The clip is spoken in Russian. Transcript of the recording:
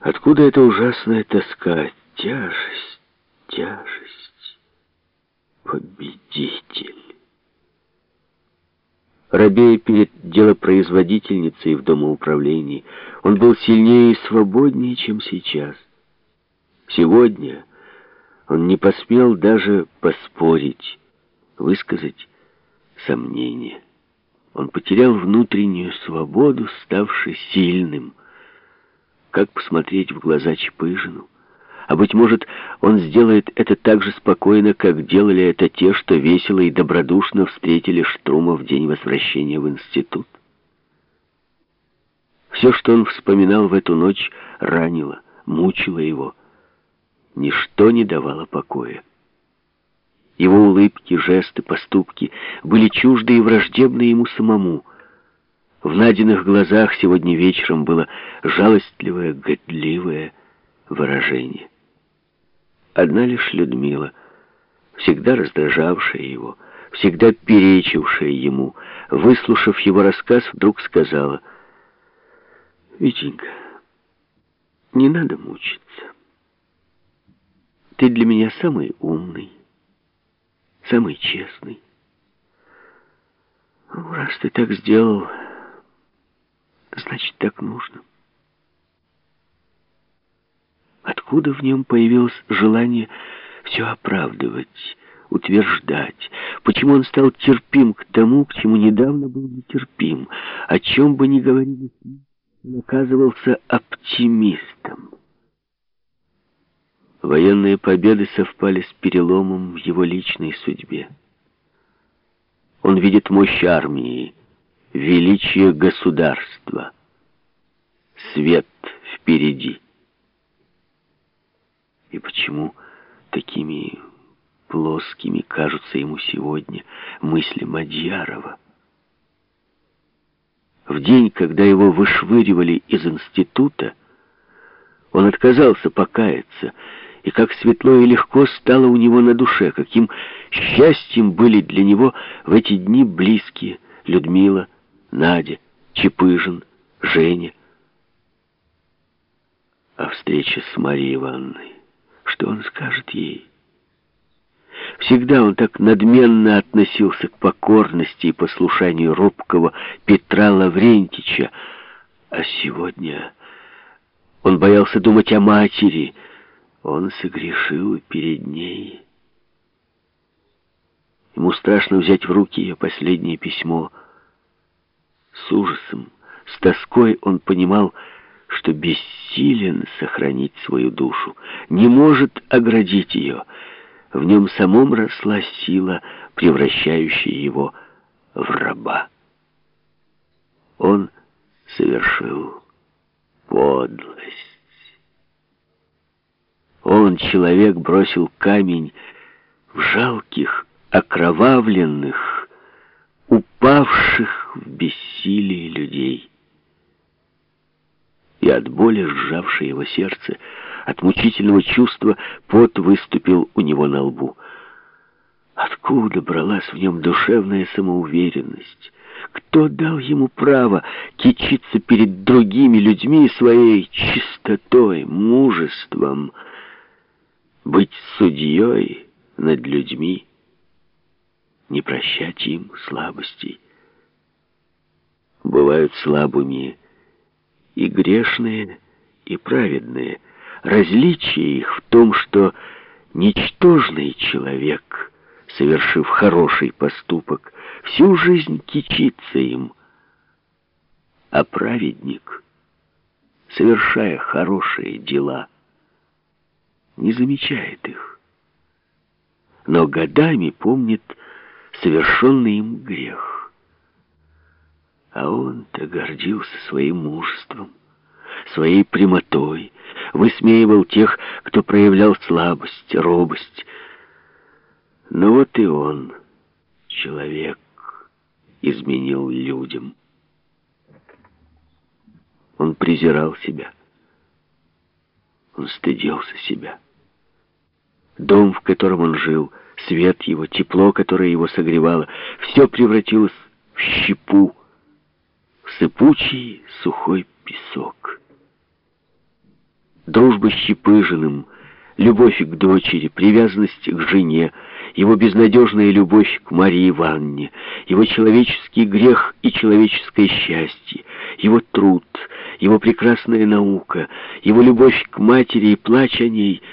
Откуда эта ужасная тоска, тяжесть, тяжесть? Победитель. Робея перед делопроизводительницей в домоуправлении, он был сильнее и свободнее, чем сейчас. Сегодня он не посмел даже поспорить, высказать сомнение. Он потерял внутреннюю свободу, ставший сильным. Как посмотреть в глаза Чапыжину? А быть может, он сделает это так же спокойно, как делали это те, что весело и добродушно встретили Штрума в день возвращения в институт? Все, что он вспоминал в эту ночь, ранило, мучило его. Ничто не давало покоя. Его улыбки, жесты, поступки были чужды и враждебны ему самому. В Надиных глазах сегодня вечером было жалостливое, годливое выражение. Одна лишь Людмила, всегда раздражавшая его, всегда перечившая ему, выслушав его рассказ, вдруг сказала, «Витенька, не надо мучиться. Ты для меня самый умный, самый честный. Ну, раз ты так сделал, значит, так нужно. Откуда в нем появилось желание все оправдывать, утверждать? Почему он стал терпим к тому, к чему недавно был нетерпим? О чем бы ни говорили, он оказывался оптимистом. Военные победы совпали с переломом в его личной судьбе. Он видит мощь армии, величие государства, свет впереди. И почему такими плоскими кажутся ему сегодня мысли Мадьярова? В день, когда его вышвыривали из института, он отказался покаяться и как светло и легко стало у него на душе, каким счастьем были для него в эти дни близкие Людмила, Надя, Чепыжин, Женя. А встреча с Марией Ивановной, что он скажет ей? Всегда он так надменно относился к покорности и послушанию робкого Петра Лаврентича, а сегодня он боялся думать о матери, он согрешил перед ней. Ему страшно взять в руки ее последнее письмо. С ужасом, с тоской он понимал, что бессилен сохранить свою душу, не может оградить ее. В нем самом росла сила, превращающая его в раба. Он совершил подлость. Он, человек, бросил камень в жалких, окровавленных, упавших в бессилии людей. И от боли, сжавшей его сердце, от мучительного чувства, пот выступил у него на лбу. Откуда бралась в нем душевная самоуверенность? Кто дал ему право кичиться перед другими людьми своей чистотой, мужеством, быть судьей над людьми, не прощать им слабостей. Бывают слабыми и грешные, и праведные. Различие их в том, что ничтожный человек, совершив хороший поступок, всю жизнь кичится им, а праведник, совершая хорошие дела, не замечает их, но годами помнит совершенный им грех. А он-то гордился своим мужеством, своей прямотой, высмеивал тех, кто проявлял слабость, робость. Но вот и он, человек, изменил людям. Он презирал себя. Он стыдился себя. Дом, в котором он жил, свет его, тепло, которое его согревало, все превратилось в щепу, в сыпучий сухой песок. дружба с Чепыжиным, любовь к дочери, привязанность к жене, его безнадежная любовь к Марии Ивановне, его человеческий грех и человеческое счастье, его труд, его прекрасная наука, его любовь к матери и плач о ней —